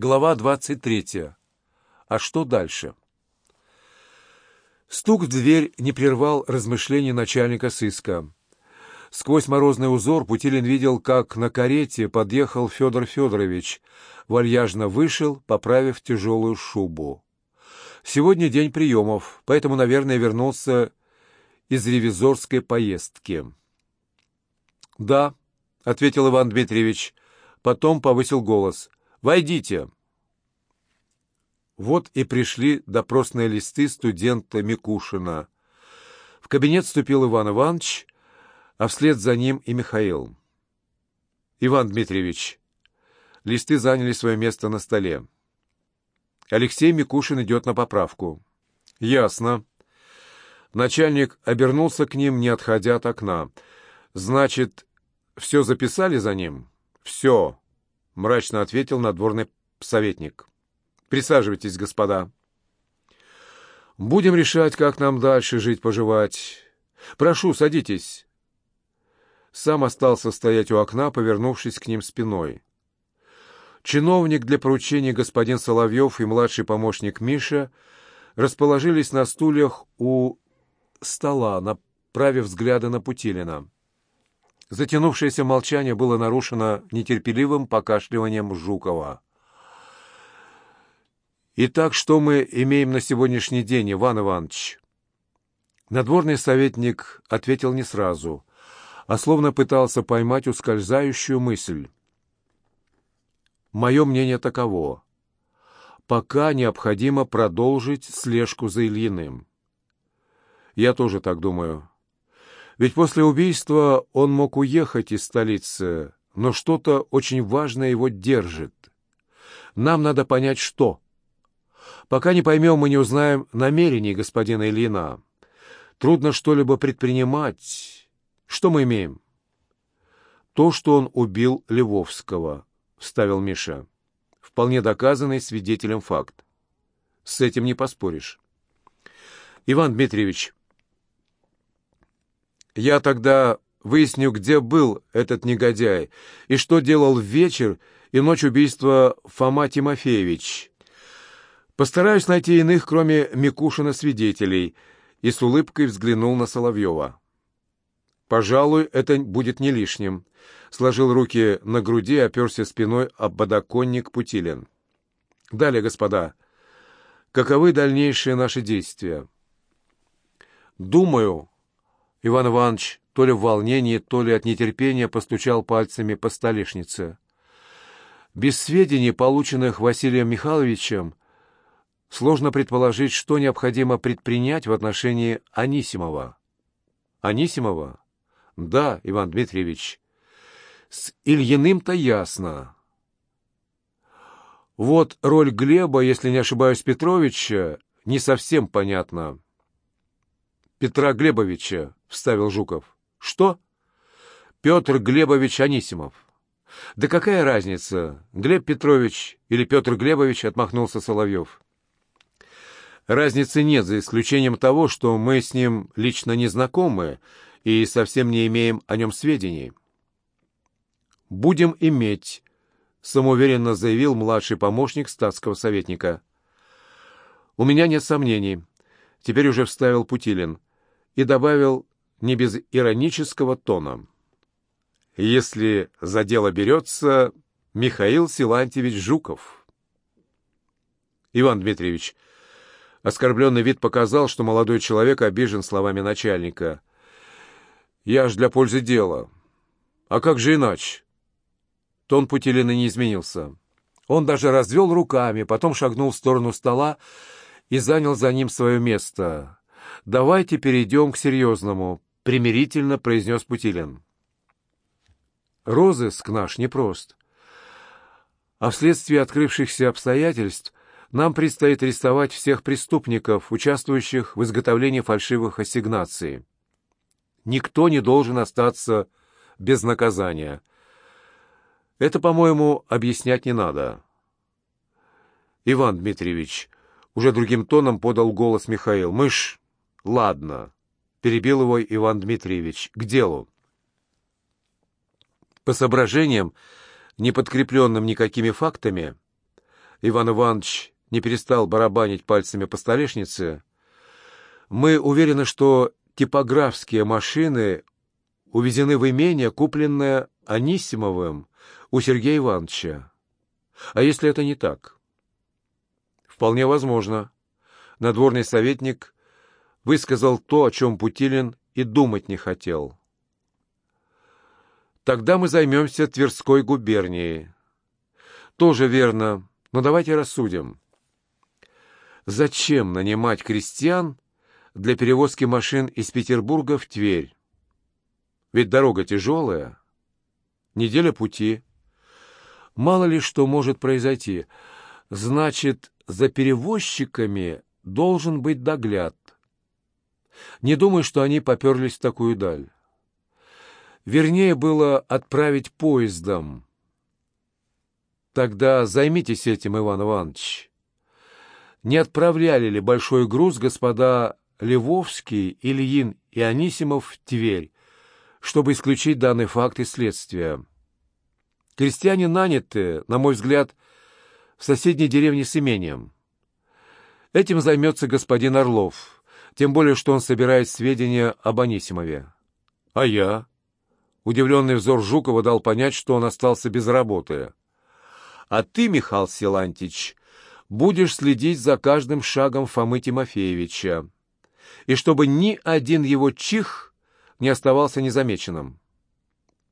Глава 23. А что дальше? Стук в дверь не прервал размышлений начальника сыска. Сквозь морозный узор Путилин видел, как на карете подъехал Федор Федорович, вальяжно вышел, поправив тяжелую шубу. Сегодня день приемов, поэтому, наверное, вернулся из ревизорской поездки. «Да», — ответил Иван Дмитриевич, потом повысил голос. «Войдите». Вот и пришли допросные листы студента Микушина. В кабинет вступил Иван Иванович, а вслед за ним и Михаил. «Иван Дмитриевич». Листы заняли свое место на столе. Алексей Микушин идет на поправку. «Ясно». Начальник обернулся к ним, не отходя от окна. «Значит, все записали за ним?» «Все», — мрачно ответил надворный советник. «Присаживайтесь, господа». «Будем решать, как нам дальше жить-поживать. Прошу, садитесь». Сам остался стоять у окна, повернувшись к ним спиной. Чиновник для поручения господин Соловьев и младший помощник Миша расположились на стульях у стола, направив взгляды на Путилина. Затянувшееся молчание было нарушено нетерпеливым покашливанием Жукова. «Итак, что мы имеем на сегодняшний день, Иван Иванович?» Надворный советник ответил не сразу, а словно пытался поймать ускользающую мысль. «Мое мнение таково. Пока необходимо продолжить слежку за Ильиным. Я тоже так думаю. Ведь после убийства он мог уехать из столицы, но что-то очень важное его держит. Нам надо понять, что. Пока не поймем и не узнаем намерений господина Ильина. Трудно что-либо предпринимать. Что мы имеем? То, что он убил Львовского, — вставил Миша. Вполне доказанный свидетелем факт. С этим не поспоришь. Иван Дмитриевич, я тогда выясню, где был этот негодяй и что делал в вечер и ночь убийства Фома Тимофеевич. Постараюсь найти иных, кроме Микушина, свидетелей, и с улыбкой взглянул на Соловьева. «Пожалуй, это будет не лишним», — сложил руки на груди и оперся спиной об подоконник Путилин. «Далее, господа, каковы дальнейшие наши действия?» «Думаю, Иван Иванович то ли в волнении, то ли от нетерпения постучал пальцами по столешнице. Без сведений, полученных Василием Михайловичем, сложно предположить, что необходимо предпринять в отношении Анисимова. Анисимова? Да, Иван Дмитриевич. С Ильиным-то ясно. Вот роль Глеба, если не ошибаюсь, Петровича, не совсем понятна. Петра Глебовича, — вставил Жуков. Что? Петр Глебович Анисимов. Да какая разница, Глеб Петрович или Петр Глебович, — отмахнулся Соловьев. Разницы нет, за исключением того, что мы с ним лично не знакомы и совсем не имеем о нем сведений. «Будем иметь», — самоуверенно заявил младший помощник статского советника. «У меня нет сомнений», — теперь уже вставил Путилин и добавил не без иронического тона. «Если за дело берется Михаил Силантьевич Жуков». «Иван Дмитриевич», оскорбленный вид показал, что молодой человек обижен словами начальника. «Я ж для пользы дела. А как же иначе?» Тон Путилина не изменился. Он даже развел руками, потом шагнул в сторону стола и занял за ним свое место. «Давайте перейдем к серьезному», — примирительно произнес Путилин. «Розыск наш непрост. А вследствие открывшихся обстоятельств нам предстоит арестовать всех преступников, участвующих в изготовлении фальшивых ассигнаций. Никто не должен остаться без наказания. Это, по-моему, объяснять не надо. Иван Дмитриевич, уже другим тоном подал голос Михаил, мы ж «Ладно», — перебил его Иван Дмитриевич, — «к делу». По соображениям, не подкрепленным никакими фактами, Иван Иванович не перестал барабанить пальцами по столешнице, мы уверены, что типографские машины увезены в имение, купленное Анисимовым у Сергея Ивановича. А если это не так? Вполне возможно. Надворный советник высказал то, о чем Путилин и думать не хотел. Тогда мы займемся Тверской губернией. Тоже верно, но давайте рассудим. Зачем нанимать крестьян для перевозки машин из Петербурга в Тверь? Ведь дорога тяжелая, неделя пути. Мало ли что может произойти. Значит, за перевозчиками должен быть догляд. Не думаю, что они поперлись в такую даль. Вернее было отправить поездом. Тогда займитесь этим, Иван Иванович. Не отправляли ли большой груз господа Левовский, Ильин и Анисимов в Тверь, чтобы исключить данный факт из следствия? Крестьяне наняты, на мой взгляд, в соседней деревне с имением. Этим займется господин Орлов, тем более, что он собирает сведения об Анисимове. А я? Удивленный взор Жукова дал понять, что он остался без работы. «А ты, Михаил Силантич, будешь следить за каждым шагом Фомы Тимофеевича, и чтобы ни один его чих не оставался незамеченным».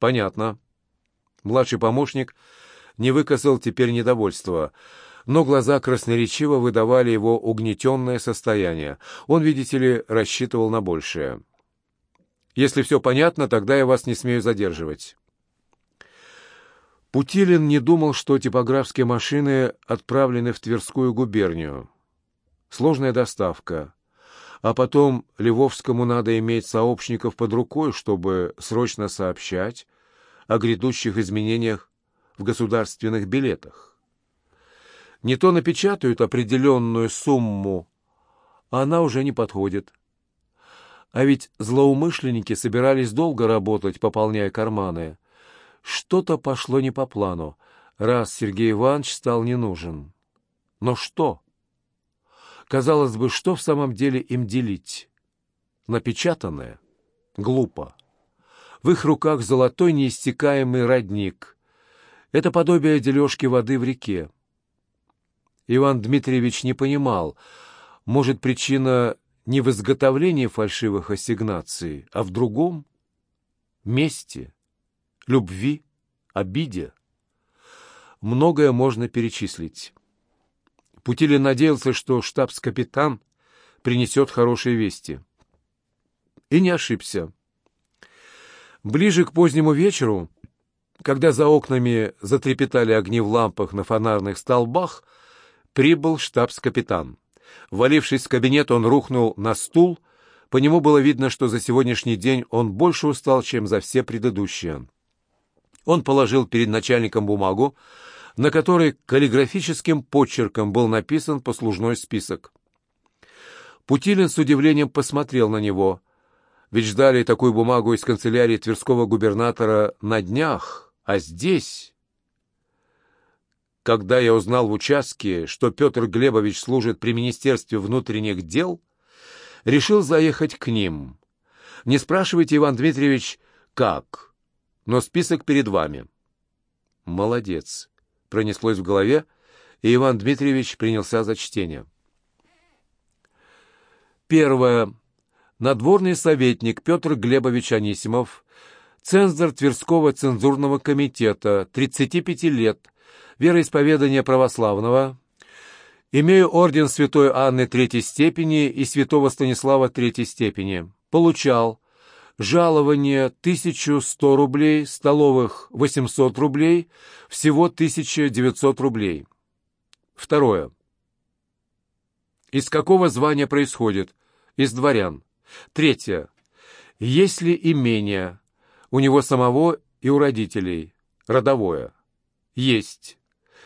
«Понятно». Младший помощник не выказал теперь недовольства, но глаза красноречиво выдавали его угнетенное состояние. Он, видите ли, рассчитывал на большее. Если все понятно, тогда я вас не смею задерживать. Путилин не думал, что типографские машины отправлены в Тверскую губернию. Сложная доставка. А потом Львовскому надо иметь сообщников под рукой, чтобы срочно сообщать о грядущих изменениях в государственных билетах. Не то напечатают определенную сумму, а она уже не подходит. А ведь злоумышленники собирались долго работать, пополняя карманы. Что-то пошло не по плану, раз Сергей Иванович стал не нужен. Но что? Казалось бы, что в самом деле им делить? Напечатанное? Глупо. В их руках золотой неистекаемый родник. Это подобие дележки воды в реке. Иван Дмитриевич не понимал, может, причина не в изготовлении фальшивых ассигнаций, а в другом — мести, любви, обиде. Многое можно перечислить. Путилин надеялся, что штабс-капитан принесет хорошие вести. И не ошибся. Ближе к позднему вечеру, когда за окнами затрепетали огни в лампах на фонарных столбах, прибыл штабс-капитан. Валившись в кабинет, он рухнул на стул. По нему было видно, что за сегодняшний день он больше устал, чем за все предыдущие. Он положил перед начальником бумагу, на которой каллиграфическим почерком был написан послужной список. Путилин с удивлением посмотрел на него, ведь ждали такую бумагу из канцелярии Тверского губернатора на днях, а здесь... Когда я узнал в участке, что Петр Глебович служит при Министерстве внутренних дел, решил заехать к ним. Не спрашивайте, Иван Дмитриевич, как, но список перед вами. Молодец. Пронеслось в голове, и Иван Дмитриевич принялся за чтение. Первое. Надворный советник Петр Глебович Анисимов, цензор Тверского цензурного комитета, 35 лет, вероисповедания православного, имею орден святой Анны третьей степени и святого Станислава третьей степени. Получал жалование 1100 рублей, столовых 800 рублей, всего 1900 рублей. Второе. Из какого звания происходит? Из дворян. Третье. Есть ли имение у него самого и у родителей? Родовое. Есть.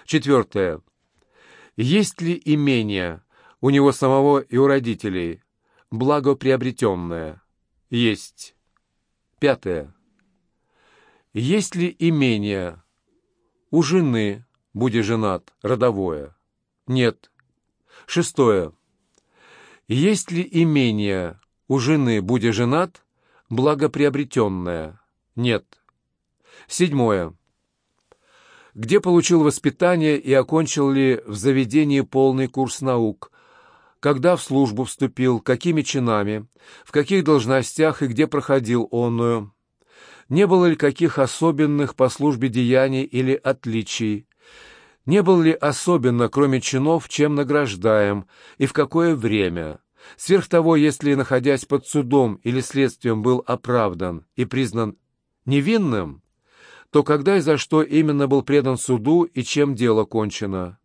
Четвертое. Есть ли имение у него самого и у родителей, благоприобретенное? Есть. Пятое. Есть ли имение у жены, будь женат, родовое? Нет. Шестое. Есть ли имение у жены, будя женат, благоприобретенное? Нет. Седьмое. Где получил воспитание и окончил ли в заведении полный курс наук? Когда в службу вступил, какими чинами, в каких должностях и где проходил онную? Не было ли каких особенных по службе деяний или отличий? Не был ли особенно, кроме чинов, чем награждаем и в какое время? Сверх того, если, находясь под судом или следствием, был оправдан и признан невинным, то когда и за что именно был предан суду и чем дело кончено?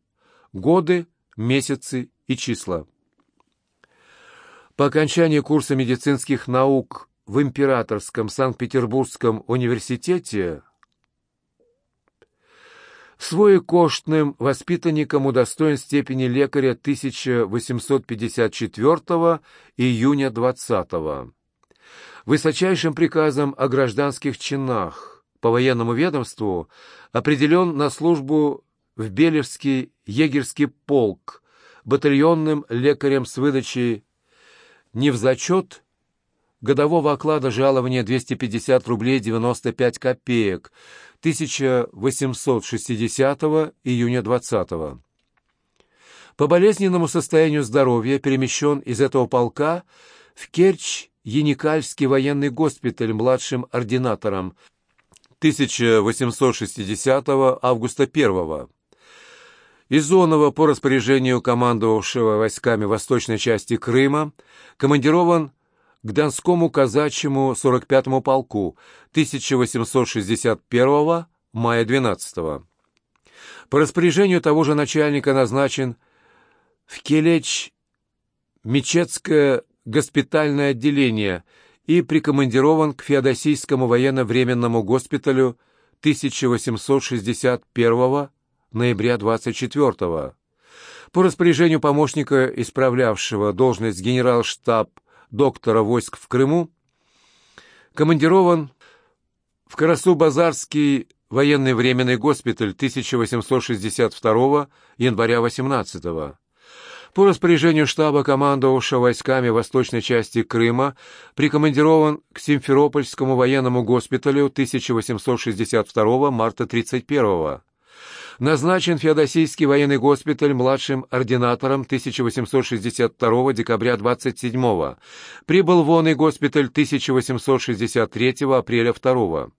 Годы, месяцы и числа. По окончании курса медицинских наук в Императорском Санкт-Петербургском университете своекоштным воспитанником удостоен степени лекаря 1854 июня 20 -го. Высочайшим приказом о гражданских чинах по военному ведомству определен на службу в Белевский егерский полк батальонным лекарем с выдачей не в зачет годового оклада жалования 250 рублей 95 копеек 1860 июня 20 -го. По болезненному состоянию здоровья перемещен из этого полка в Керчь Яникальский военный госпиталь младшим ординатором 1860 августа 1 Изонова по распоряжению командовавшего войсками восточной части Крыма командирован к Донскому казачьему 45-му полку 1861 мая 12 -го. По распоряжению того же начальника назначен в Келечь Мечетское госпитальное отделение и прикомандирован к Феодосийскому военно-временному госпиталю 1861 ноября 24 -го. По распоряжению помощника, исправлявшего должность генерал-штаб доктора войск в Крыму, командирован в Карасу-Базарский военный временный госпиталь 1862 января 18 -го. По распоряжению штаба, командовавшего войсками восточной части Крыма, прикомандирован к Симферопольскому военному госпиталю 1862 марта 31 -го назначен Феодосийский военный госпиталь младшим ординатором 1862 декабря 27 -го. Прибыл в онный госпиталь 1863 апреля 2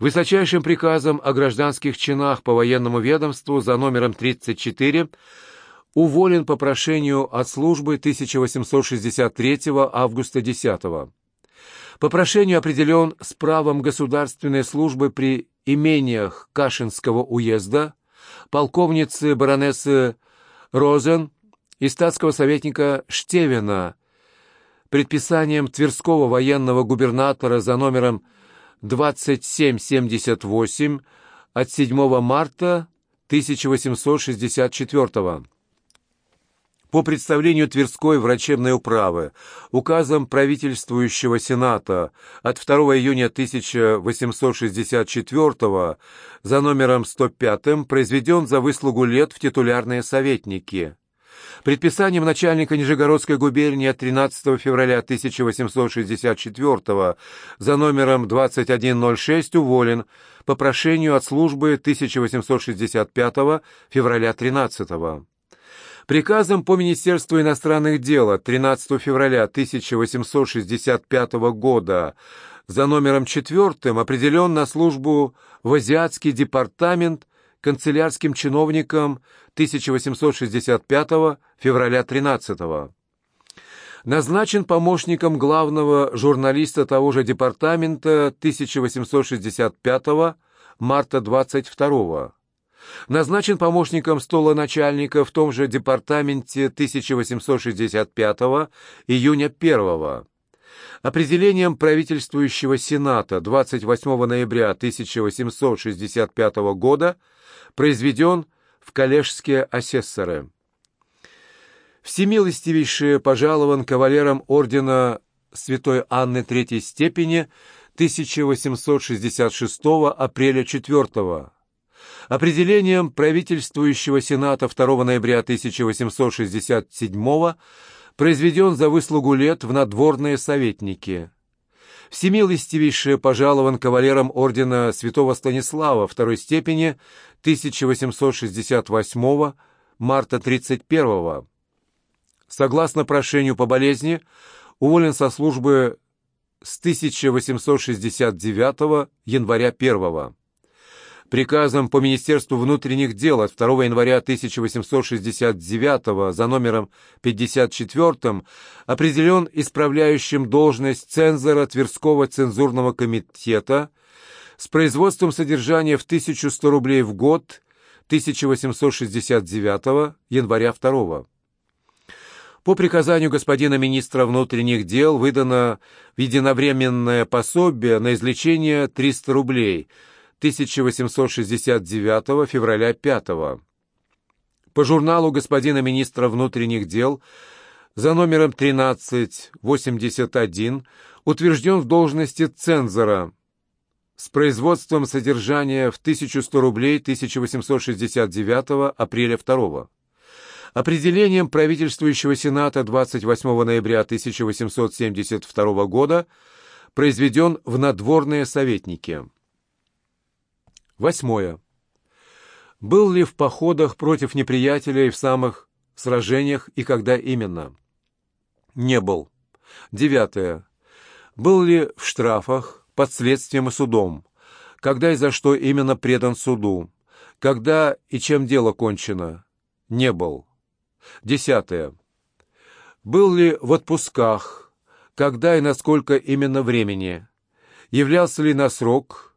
Высочайшим приказом о гражданских чинах по военному ведомству за номером 34 уволен по прошению от службы 1863 августа 10 -го. По прошению определен с правом государственной службы при имениях Кашинского уезда, полковницы баронессы Розен и статского советника Штевина предписанием Тверского военного губернатора за номером 2778 от 7 марта 1864 года по представлению Тверской врачебной управы указом правительствующего Сената от 2 июня 1864 за номером 105 произведен за выслугу лет в титулярные советники. Предписанием начальника Нижегородской губернии от 13 февраля 1864 за номером 2106 уволен по прошению от службы 1865 февраля 13 -го. Приказом по Министерству иностранных дел 13 февраля 1865 года за номером четвертым определен на службу в Азиатский департамент канцелярским чиновником 1865 февраля 13 Назначен помощником главного журналиста того же департамента 1865 марта 22 назначен помощником стола начальника в том же департаменте 1865 июня 1 Определением правительствующего Сената 28 ноября 1865 года произведен в коллежские асессоры. Всемилостивейшее пожалован кавалером ордена Святой Анны Третьей степени 1866 апреля 4 Определением правительствующего Сената 2 ноября 1867 произведен за выслугу лет в надворные советники. Всемилостивейше пожалован кавалером ордена святого Станислава второй степени 1868 марта 31 Согласно прошению по болезни, уволен со службы с 1869 января 1 приказом по Министерству внутренних дел от 2 января 1869 за номером 54 определен исправляющим должность цензора Тверского цензурного комитета с производством содержания в 1100 рублей в год 1869 января 2 по приказанию господина министра внутренних дел выдано в единовременное пособие на излечение 300 рублей – 1869 февраля 5 По журналу господина министра внутренних дел за номером 1381 утвержден в должности цензора с производством содержания в 1100 рублей 1869 апреля 2 Определением правительствующего Сената 28 ноября 1872 года произведен в надворные советники. Восьмое. Был ли в походах против неприятеля и в самых сражениях и когда именно? Не был. Девятое. Был ли в штрафах, под следствием и судом? Когда и за что именно предан суду? Когда и чем дело кончено? Не был. Десятое. Был ли в отпусках? Когда и насколько именно времени? Являлся ли на срок?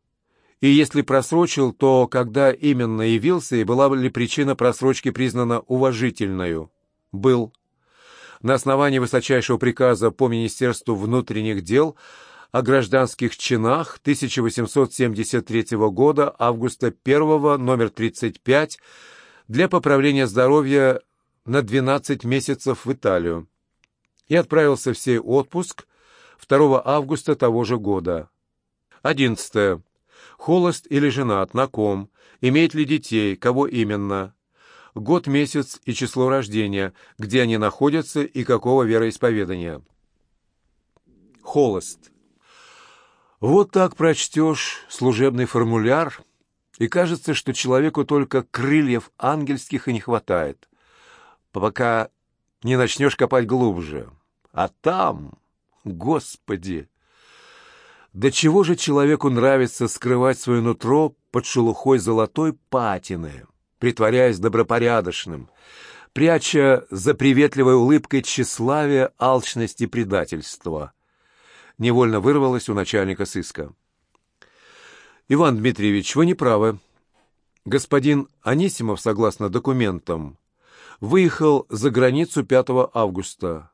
И если просрочил, то когда именно явился и была ли причина просрочки признана уважительной? Был. На основании высочайшего приказа по Министерству внутренних дел о гражданских чинах 1873 года, августа 1, номер 35, для поправления здоровья на 12 месяцев в Италию. И отправился в сей отпуск 2 августа того же года. 11 холост или женат, на ком, имеет ли детей, кого именно, год, месяц и число рождения, где они находятся и какого вероисповедания. Холост. Вот так прочтешь служебный формуляр, и кажется, что человеку только крыльев ангельских и не хватает, пока не начнешь копать глубже. А там, Господи, до чего же человеку нравится скрывать свое нутро под шелухой золотой патины, притворяясь добропорядочным, пряча за приветливой улыбкой тщеславие, алчность и предательство? Невольно вырвалось у начальника сыска. «Иван Дмитриевич, вы не правы. Господин Анисимов, согласно документам, выехал за границу 5 августа».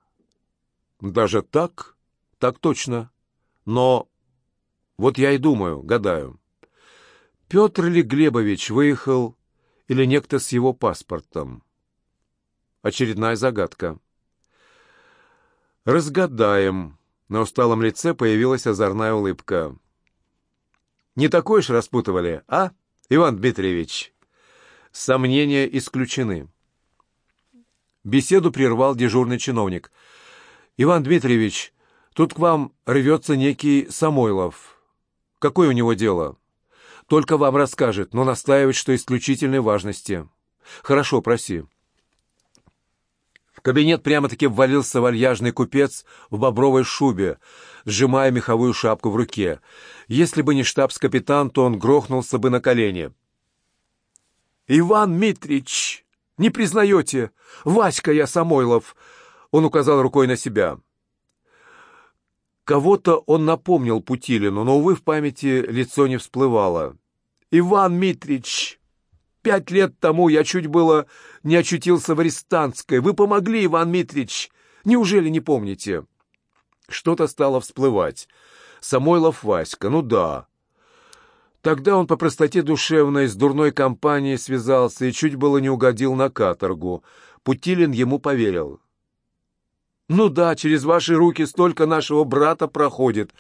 «Даже так? Так точно. Но вот я и думаю, гадаю. Петр ли Глебович выехал или некто с его паспортом? Очередная загадка. Разгадаем. На усталом лице появилась озорная улыбка. Не такой ж распутывали, а, Иван Дмитриевич? Сомнения исключены. Беседу прервал дежурный чиновник. «Иван Дмитриевич, тут к вам рвется некий Самойлов». Какое у него дело? Только вам расскажет, но настаивает, что исключительной важности. Хорошо, проси. В кабинет прямо-таки ввалился вальяжный купец в бобровой шубе, сжимая меховую шапку в руке. Если бы не штабс-капитан, то он грохнулся бы на колени. «Иван Митрич! Не признаете? Васька я, Самойлов!» Он указал рукой на себя. Кого-то он напомнил Путилину, но, увы, в памяти лицо не всплывало. «Иван Митрич, пять лет тому я чуть было не очутился в Арестанской. Вы помогли, Иван Митрич. Неужели не помните?» Что-то стало всплывать. Самойлов Васька, ну да. Тогда он по простоте душевной с дурной компанией связался и чуть было не угодил на каторгу. Путилин ему поверил. Ну да, через ваши руки столько нашего брата проходит.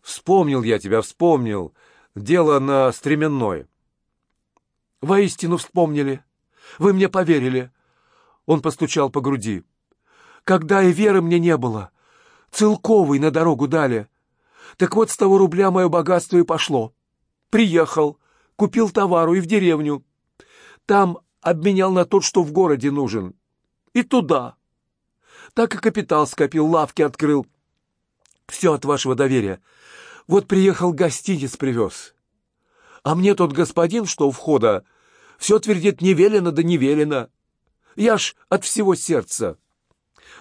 Вспомнил я тебя, вспомнил. Дело на стременной. Воистину вспомнили. Вы мне поверили. Он постучал по груди. Когда и веры мне не было. Целковый на дорогу дали. Так вот с того рубля мое богатство и пошло. Приехал, купил товару и в деревню. Там обменял на тот, что в городе нужен. И туда. Так и капитал скопил, лавки открыл. Все от вашего доверия. Вот приехал гостиниц привез. А мне тот господин, что у входа, все твердит «не велено, да не велено». Я ж от всего сердца.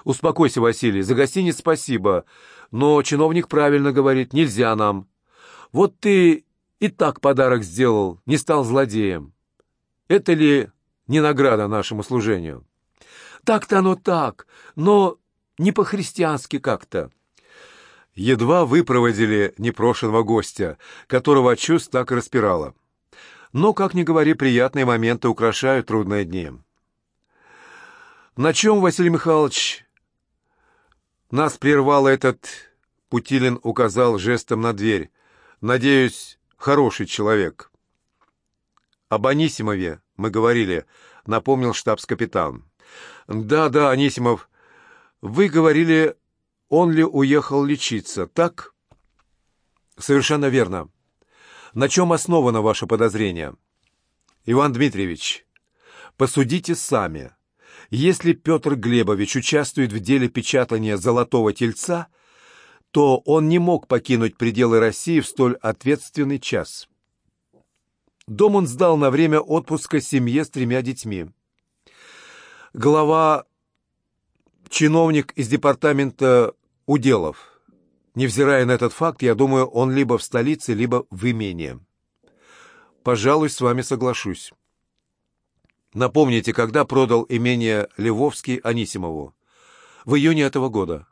Успокойся, Василий, за гостиниц спасибо, но чиновник правильно говорит, нельзя нам. Вот ты и так подарок сделал, не стал злодеем. Это ли не награда нашему служению? Так-то оно так, но не по-христиански как-то. Едва выпроводили непрошенного гостя, которого от чувств так распирало. Но, как ни говори, приятные моменты украшают трудные дни. На чем, Василий Михайлович, нас прервал этот... Путилин указал жестом на дверь. Надеюсь, хороший человек. Об Анисимове мы говорили, напомнил штабс-капитан. Да, да, Анисимов, вы говорили, он ли уехал лечиться, так? Совершенно верно. На чем основано ваше подозрение? Иван Дмитриевич, посудите сами. Если Петр Глебович участвует в деле печатания «Золотого тельца», то он не мог покинуть пределы России в столь ответственный час. Дом он сдал на время отпуска семье с тремя детьми. Глава, чиновник из департамента уделов. Невзирая на этот факт, я думаю, он либо в столице, либо в имении. Пожалуй, с вами соглашусь. Напомните, когда продал имение Львовский Анисимову? В июне этого года.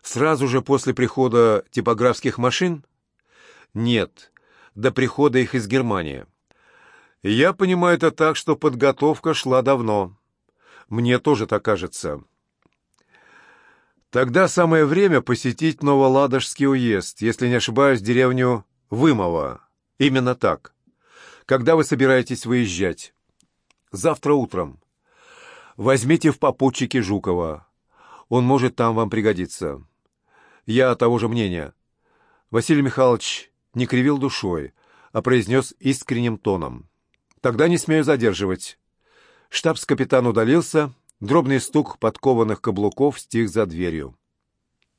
Сразу же после прихода типографских машин? Нет, до прихода их из Германии. Я понимаю это так, что подготовка шла давно. Мне тоже так кажется. Тогда самое время посетить Новоладожский уезд, если не ошибаюсь, деревню Вымова. Именно так. Когда вы собираетесь выезжать? Завтра утром. Возьмите в попутчики Жукова. Он может там вам пригодиться. Я того же мнения. Василий Михайлович не кривил душой, а произнес искренним тоном. Тогда не смею задерживать. Штабс-капитан удалился, дробный стук подкованных каблуков стих за дверью.